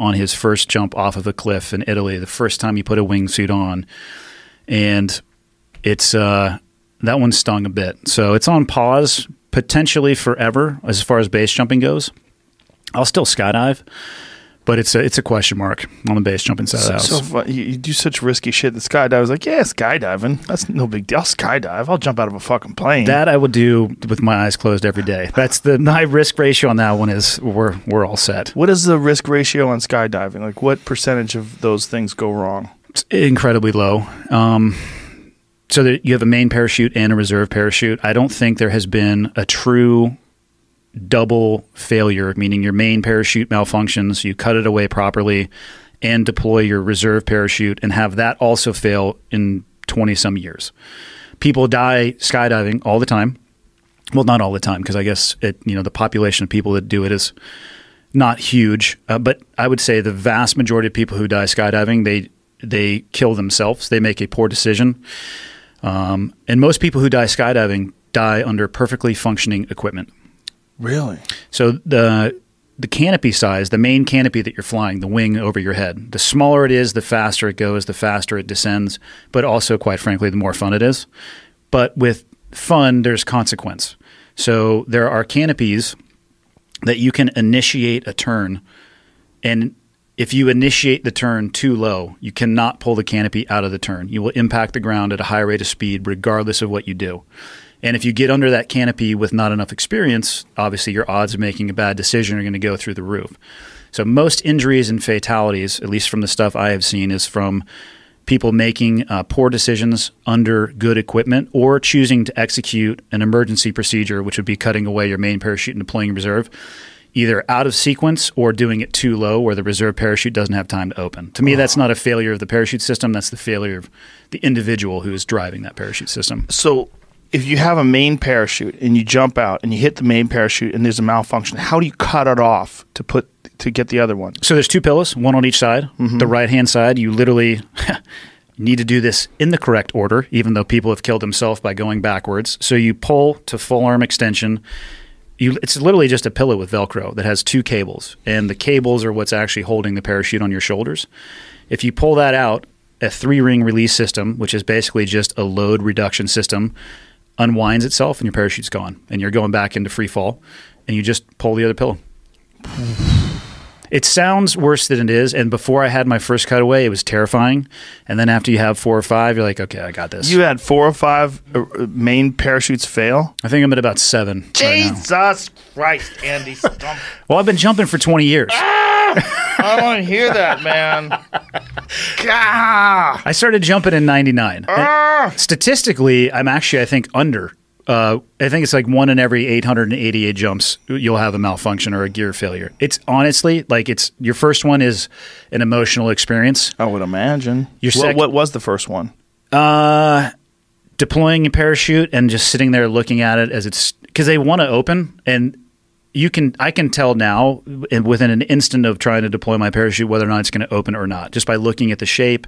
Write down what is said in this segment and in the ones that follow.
on his first jump off of a cliff in Italy, the first time he put a wingsuit on, and it's uh, that one stung a bit. So it's on pause potentially forever as far as base jumping goes. I'll still skydive, but it's a it's a question mark on the base jumping side of the house. So fun. You, you do such risky shit. The skydive was like, yeah, skydiving. That's no big deal. I'll skydive. I'll jump out of a fucking plane. that I would do with my eyes closed every day. That's the high risk ratio on that one is we're we're all set. what is the risk ratio on skydiving? Like, what percentage of those things go wrong? It's incredibly low. Um, so that you have a main parachute and a reserve parachute. I don't think there has been a true double failure, meaning your main parachute malfunctions, you cut it away properly, and deploy your reserve parachute and have that also fail in 20 some years. People die skydiving all the time. Well, not all the time, because I guess it, you know, the population of people that do it is not huge, uh, but I would say the vast majority of people who die skydiving, they they kill themselves. They make a poor decision, um, and most people who die skydiving die under perfectly functioning equipment. Really? So the the canopy size, the main canopy that you're flying, the wing over your head, the smaller it is, the faster it goes, the faster it descends, but also, quite frankly, the more fun it is. But with fun, there's consequence. So there are canopies that you can initiate a turn, and if you initiate the turn too low, you cannot pull the canopy out of the turn. You will impact the ground at a high rate of speed, regardless of what you do. And if you get under that canopy with not enough experience, obviously your odds of making a bad decision are going to go through the roof. So most injuries and fatalities, at least from the stuff I have seen, is from people making uh, poor decisions under good equipment or choosing to execute an emergency procedure, which would be cutting away your main parachute and deploying reserve, either out of sequence or doing it too low where the reserve parachute doesn't have time to open. To me, that's not a failure of the parachute system. That's the failure of the individual who is driving that parachute system. So, if you have a main parachute and you jump out and you hit the main parachute and there's a malfunction, how do you cut it off to put to get the other one? So there's two pillows, one on each side. Mm-hmm. The right hand side, you literally need to do this in the correct order, even though people have killed themselves by going backwards. So you pull to full arm extension. You, it's literally just a pillow with Velcro that has two cables, and the cables are what's actually holding the parachute on your shoulders. If you pull that out, a three ring release system, which is basically just a load reduction system, unwinds itself and your parachute's gone, and you're going back into free fall, and you just pull the other pillow. It sounds worse than it is. And before I had my first cutaway, it was terrifying. And then after you have four or five, you're like, okay, I got this. You had four or five uh, uh, main parachutes fail. I think I'm at about seven. right now. Jesus Christ, Andy! Stumpf. Well, I've been jumping for 20 years. I don't want to hear that, man. Gah! I started jumping in 99. Ah! Statistically, I'm actually, I think, under. Uh, I think it's like one in every 888 jumps, you'll have a malfunction or a gear failure. It's honestly like it's your first one is an emotional experience. I would imagine. Your what, sec- what was the first one? Uh, deploying a parachute and just sitting there looking at it as it's because they want to open and you can I can tell now within an instant of trying to deploy my parachute whether or not it's going to open or not just by looking at the shape,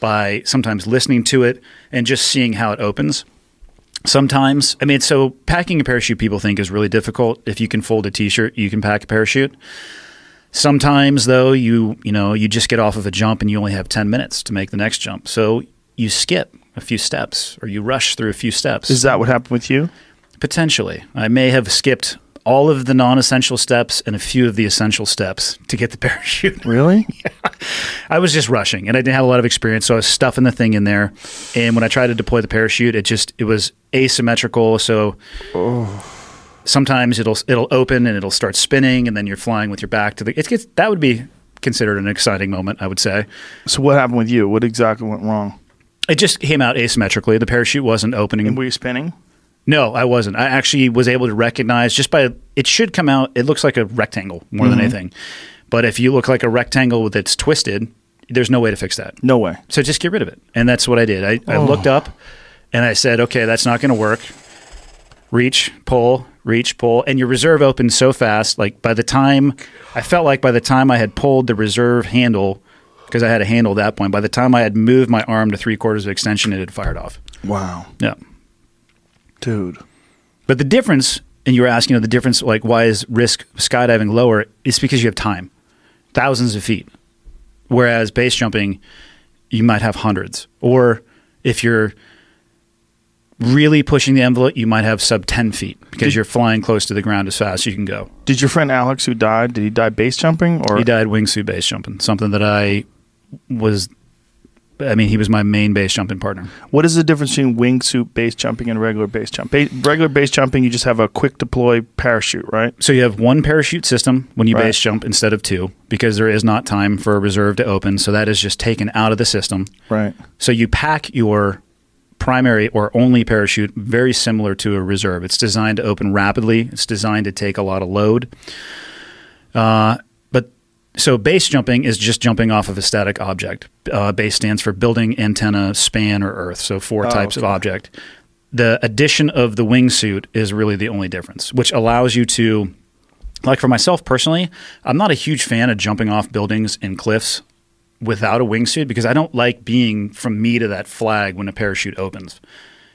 by sometimes listening to it and just seeing how it opens. Sometimes, I mean, so packing a parachute people think is really difficult. If you can fold a t-shirt, you can pack a parachute. Sometimes though, you you know, you just get off of a jump and you only have 10 minutes to make the next jump. So you skip a few steps or you rush through a few steps. Is that what happened with you? Potentially. I may have skipped all of the non-essential steps and a few of the essential steps to get the parachute. Really? yeah. I was just rushing and I didn't have a lot of experience, so I was stuffing the thing in there. And when I tried to deploy the parachute, it just it was asymmetrical. So oh. sometimes it'll it'll open and it'll start spinning, and then you're flying with your back to the. It gets that would be considered an exciting moment, I would say. So what happened with you? What exactly went wrong? It just came out asymmetrically. The parachute wasn't opening. And were you spinning? No, I wasn't. I actually was able to recognize just by it should come out. It looks like a rectangle more than mm-hmm. anything. But if you look like a rectangle that's twisted, there's no way to fix that. No way. So just get rid of it. And that's what I did. I, I oh. looked up and I said, okay, that's not going to work. Reach, pull, reach, pull. And your reserve opened so fast. Like by the time, I felt like by the time I had pulled the reserve handle, because I had a handle at that point, by the time I had moved my arm to three quarters of extension, it had fired off. Wow, Yeah. Dude. But the difference, and you were asking, you know, the difference, like why is risk skydiving lower? Is because you have time. thousands of feet. Whereas base jumping, you might have hundreds. Or if you're really pushing the envelope, you might have sub 10 feet because Did- you're flying close to the ground as fast as you can go. Did your friend Alex, who died, did he die base jumping or He died wingsuit base jumping, something that I was. I mean, he was my main base jumping partner. What is the difference between wingsuit base jumping and regular base jump? Ba- regular base jumping, you just have a quick deploy parachute, right? So you have one parachute system when you Right. base jump instead of two because there is not time for a reserve to open. So that is just taken out of the system. Right. So you pack your primary or only parachute very similar to a reserve. It's designed to open rapidly. It's designed to take a lot of load. Uh, so base jumping is just jumping off of a static object. Uh, base stands for building, antenna, span, or earth. So four Oh, types of object. The addition of the wingsuit is really the only difference, which allows you to like for myself personally, I'm not a huge fan of jumping off buildings and cliffs without a wingsuit because I don't like being from me to that flag when a parachute opens.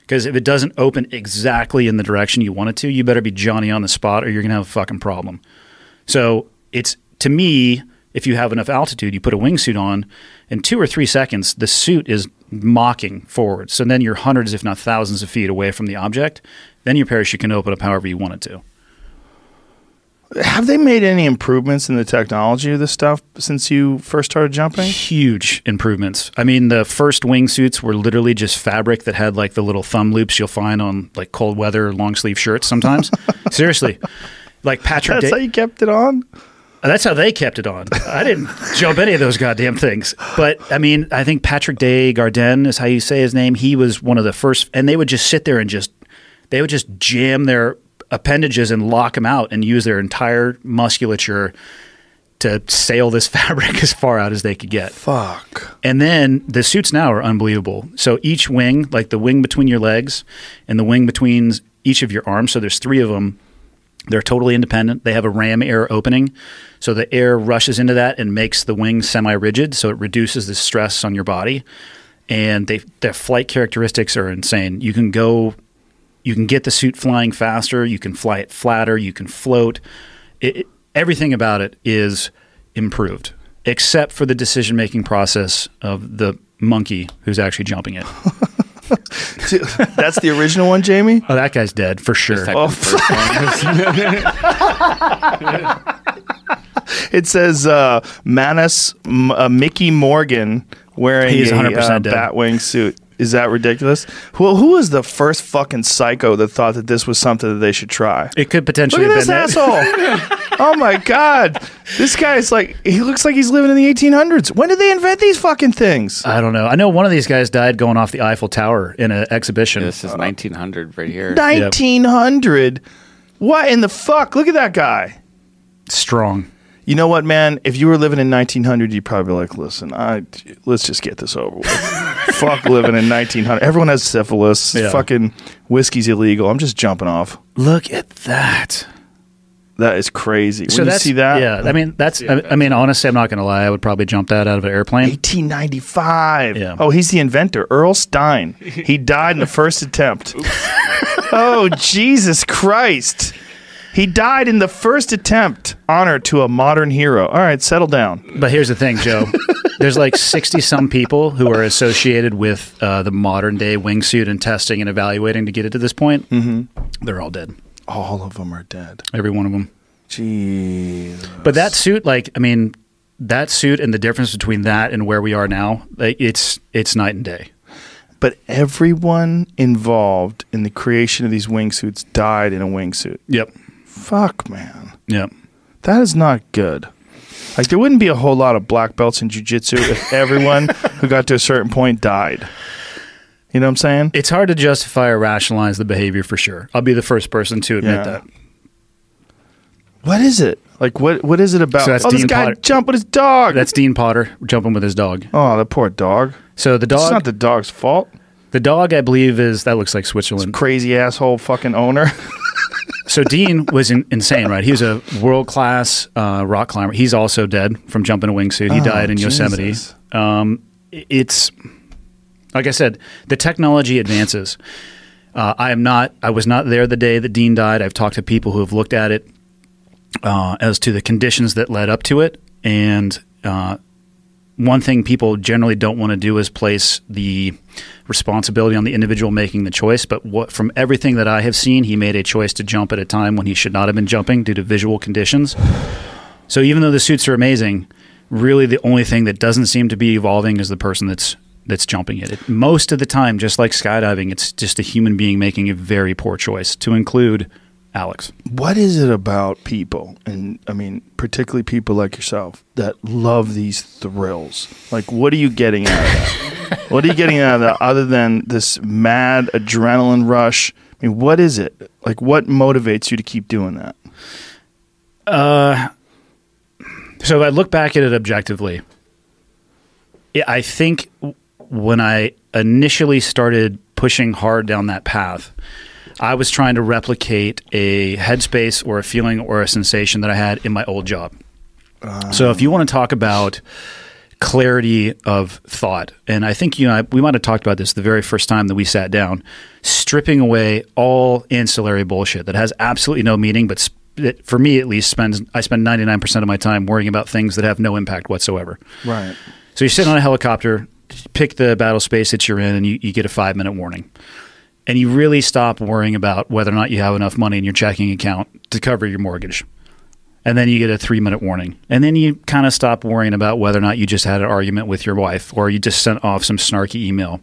Because if it doesn't open exactly in the direction you want it to, you better be Johnny on the spot or you're going to have a fucking problem. So it's to me, if you have enough altitude, you put a wingsuit on, in two or three seconds, the suit is mocking forward. So then you're hundreds, if not thousands, of feet away from the object. Then your parachute can open up however you want it to. Have they made any improvements in the technology of this stuff since you first started jumping? huge improvements. I mean, the first wingsuits were literally just fabric that had like the little thumb loops you'll find on like cold weather long sleeve shirts sometimes. Seriously. Like Patrick That's Day- how you kept it on? That's how they kept it on. I didn't jump any of those goddamn things. But I mean, I think Patrick de Gayardon is how you say his name. He was one of the first, and they would just sit there and just, they would just jam their appendages and lock them out and use their entire musculature to sail this fabric as far out as they could get. Fuck. And then the suits now are unbelievable. So each wing, like the wing between your legs and the wing between each of your arms, so there's three of them. They're totally independent. They have a ram air opening. So the air rushes into that and makes the wing semi rigid. So it reduces the stress on your body. And they, their flight characteristics are insane. You can go, you can get the suit flying faster. You can fly it flatter. You can float. It, it- everything about it is improved, except for the decision making process of the monkey who's actually jumping it. That's the original one, Jamie? Oh, that guy's dead for sure. Oh, the first one. It says uh, Manus M- uh, Mickey Morgan wearing He is a 100% uh, dead. Batwing suit. Is that ridiculous? Who, who was the first fucking psycho that thought that this was something that they should try? It could potentially Look at have this been asshole. oh my god. This guy's like he looks like he's living in the 1800s. When did they invent these fucking things? I don't know. I know one of these guys died going off the Eiffel Tower in an exhibition. this is 1900 right here. 1900. What in the fuck? Look at that guy. Strong. You know what, man? If you were living in 1900, you'd probably be like, listen, I let's just get this over with. Fuck living in 1900. Everyone has syphilis. Yeah. Fucking whiskey's illegal. I'm just jumping off. Look at that. That is crazy. When so you see that, Yeah, I mean that's. I, I mean, honestly, I'm not going to lie. I would probably jump that out of an airplane. 1895. Yeah. Oh, he's the inventor, Earl Stein. He died in the first attempt. oh, Jesus Christ. He died in the first attempt. Honor to a modern hero. All right, settle down. But here's the thing, Joe. There's like 60 some people who are associated with uh, the modern day wingsuit and testing and evaluating to get it to this point. Mm-hmm. They're all dead. All of them are dead. Every one of them. Jesus. But that suit, like, I mean, that suit and the difference between that and where we are now, like, it's it's night and day. But everyone involved in the creation of these wingsuits died in a wingsuit. Yep. Fuck, man. Yep. That is not good. Like there wouldn't be a whole lot of black belts in jujitsu if everyone who got to a certain point died. You know what I'm saying? It's hard to justify or rationalize the behavior for sure. I'll be the first person to admit Yeah. that. What is it? Like what? What is it about? So that's oh, this guy Potter- jumped with his dog. That's Dean Potter jumping with his dog. oh, the poor dog. So the dog It's not the dog's fault. the dog, I believe, is that looks like Switzerland. Crazy asshole fucking owner. So Dean was in, insane, right? He was a world class uh, rock climber. He's also dead from jumping a wingsuit. He Oh, died in Yosemite. Um, it's like I said, the technology advances. Uh, I am not. I was not there the day that Dean died. I've talked to people who have looked at it uh, as to the conditions that led up to it, and uh, one thing people generally don't want to do is place the responsibility on the individual making the choice. But what, from everything that I have seen, he made a choice to jump at a time when he should not have been jumping due to visual conditions. So even though the suits are amazing, really the only thing that doesn't seem to be evolving is the person that's that's jumping it. it. Most of the time, just like skydiving, it's just a human being making a very poor choice to include Alex. What is it about people, and I mean, particularly people like yourself, that love these thrills? Like, what are you getting out of that? what are you getting out of that other than this mad adrenaline rush? I mean, what is it? Like, what motivates you to keep doing that? Uh, so if I look back at it objectively, I think when I initially started pushing hard down that path, I was trying to replicate a headspace or a feeling or a sensation that I had in my old job. Uh, so if you want to talk about clarity of thought, and I think you know we might have talked about this the very first time that we sat down, stripping away all ancillary bullshit that has absolutely no meaning, but sp- for me at least spends I spend ninety nine percent of my time worrying about things that have no impact whatsoever. Right. So you're sitting on a helicopter, pick the battle space that you're in, and you, you get a five minute warning and you really stop worrying about whether or not you have enough money in your checking account to cover your mortgage. And then you get a three minute warning. And then you kind of stop worrying about whether or not you just had an argument with your wife or you just sent off some snarky email.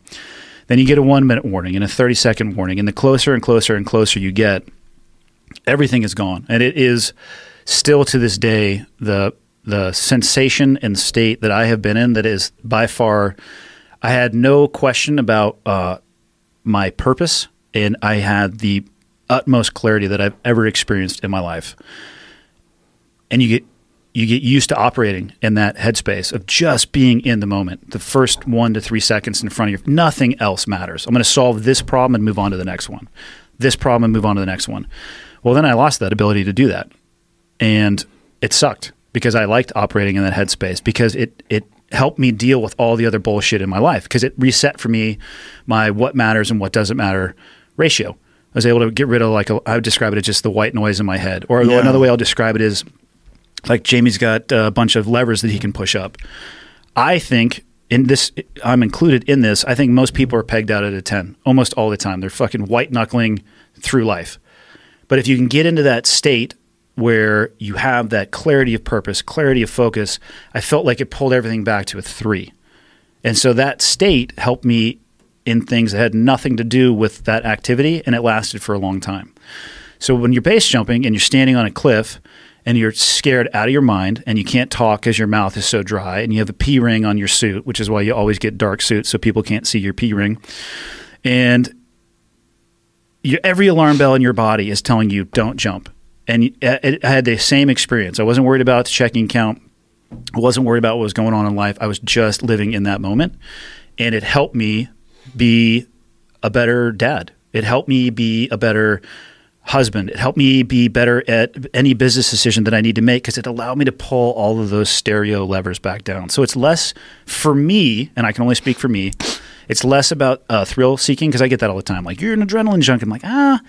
Then you get a one minute warning and a 30 second warning. And the closer and closer and closer you get, everything is gone. And it is still to this day the the sensation and state that I have been in that is by far I had no question about uh, my purpose and I had the utmost clarity that I've ever experienced in my life. And you get you get used to operating in that headspace of just being in the moment. The first 1 to 3 seconds in front of you, nothing else matters. I'm going to solve this problem and move on to the next one. This problem and move on to the next one. Well, then I lost that ability to do that. And it sucked because I liked operating in that headspace because it it helped me deal with all the other bullshit in my life because it reset for me my what matters and what doesn't matter ratio. I was able to get rid of like a, I would describe it as just the white noise in my head. Or Yeah. another way I'll describe it is like Jamie's got a bunch of levers that he can push up. I think in this, I'm included in this. I think most people are pegged out at a 10 almost all the time. They're fucking white knuckling through life. But if you can get into that state where you have that clarity of purpose, clarity of focus, I felt like it pulled everything back to a three. And so that state helped me in things that had nothing to do with that activity, and it lasted for a long time. So when you're base jumping and you're standing on a cliff and you're scared out of your mind and you can't talk because your mouth is so dry and you have a P ring on your suit, which is why you always get dark suits so people can't see your P ring. And your, every alarm bell in your body is telling you don't jump. And I had the same experience. I wasn't worried about the checking account. I wasn't worried about what was going on in life. I was just living in that moment. And it helped me be a better dad. It helped me be a better husband. It helped me be better at any business decision that I need to make because it allowed me to pull all of those stereo levers back down. So it's less for me, and I can only speak for me. It's less about uh, thrill seeking because I get that all the time. Like you're an adrenaline junkie. I'm like ah.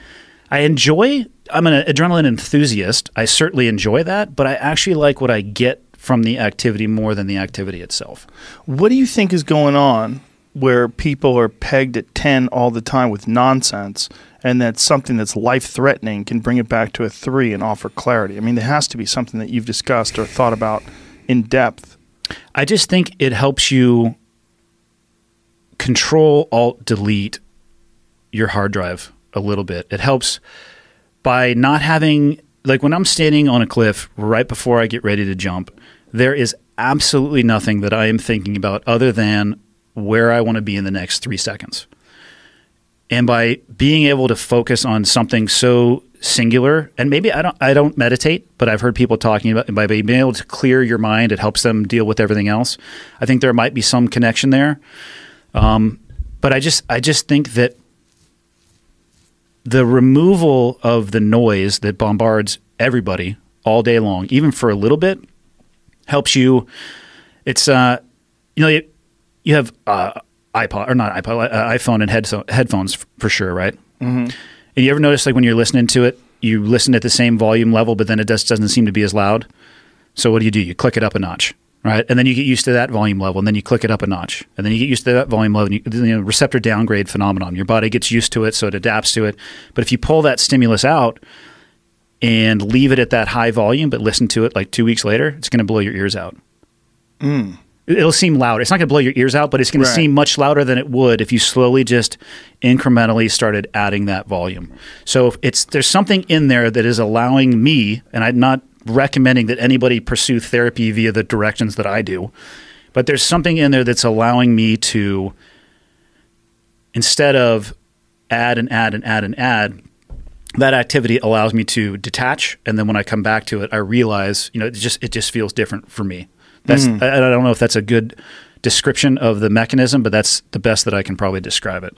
I enjoy. I'm an adrenaline enthusiast. I certainly enjoy that, but I actually like what I get from the activity more than the activity itself. What do you think is going on where people are pegged at 10 all the time with nonsense and that something that's life threatening can bring it back to a 3 and offer clarity? I mean, there has to be something that you've discussed or thought about in depth. I just think it helps you control alt delete your hard drive a little bit. It helps by not having like when I'm standing on a cliff right before I get ready to jump, there is absolutely nothing that I am thinking about other than where I want to be in the next 3 seconds. And by being able to focus on something so singular, and maybe I don't I don't meditate, but I've heard people talking about by being able to clear your mind, it helps them deal with everything else. I think there might be some connection there. Um, but I just I just think that the removal of the noise that bombards everybody all day long, even for a little bit, helps you. It's uh, you know, you, you have uh, iPod or not iPod, uh, iPhone and headso- headphones for sure, right? Mm-hmm. And you ever notice like when you're listening to it, you listen at the same volume level, but then it just doesn't seem to be as loud. So what do you do? You click it up a notch, right? And then you get used to that volume level, and then you click it up a notch, and then you get used to that volume level. And you, you know, receptor downgrade phenomenon. Your body gets used to it, so it adapts to it. But if you pull that stimulus out and leave it at that high volume, but listen to it like two weeks later, it's going to blow your ears out. Mm. It'll seem louder. It's not going to blow your ears out, but it's going Right. to seem much louder than it would if you slowly just incrementally started adding that volume. So it's there's something in there that is allowing me, and I'm not recommending that anybody pursue therapy via the directions that I do, but there's something in there that's allowing me to instead of add and add and add and add, that activity allows me to detach, and then when I come back to it, I realize you know it just it just feels different for me. That's hmm. I, I don't know if that's a good description of the mechanism, but that's the best that I can probably describe it.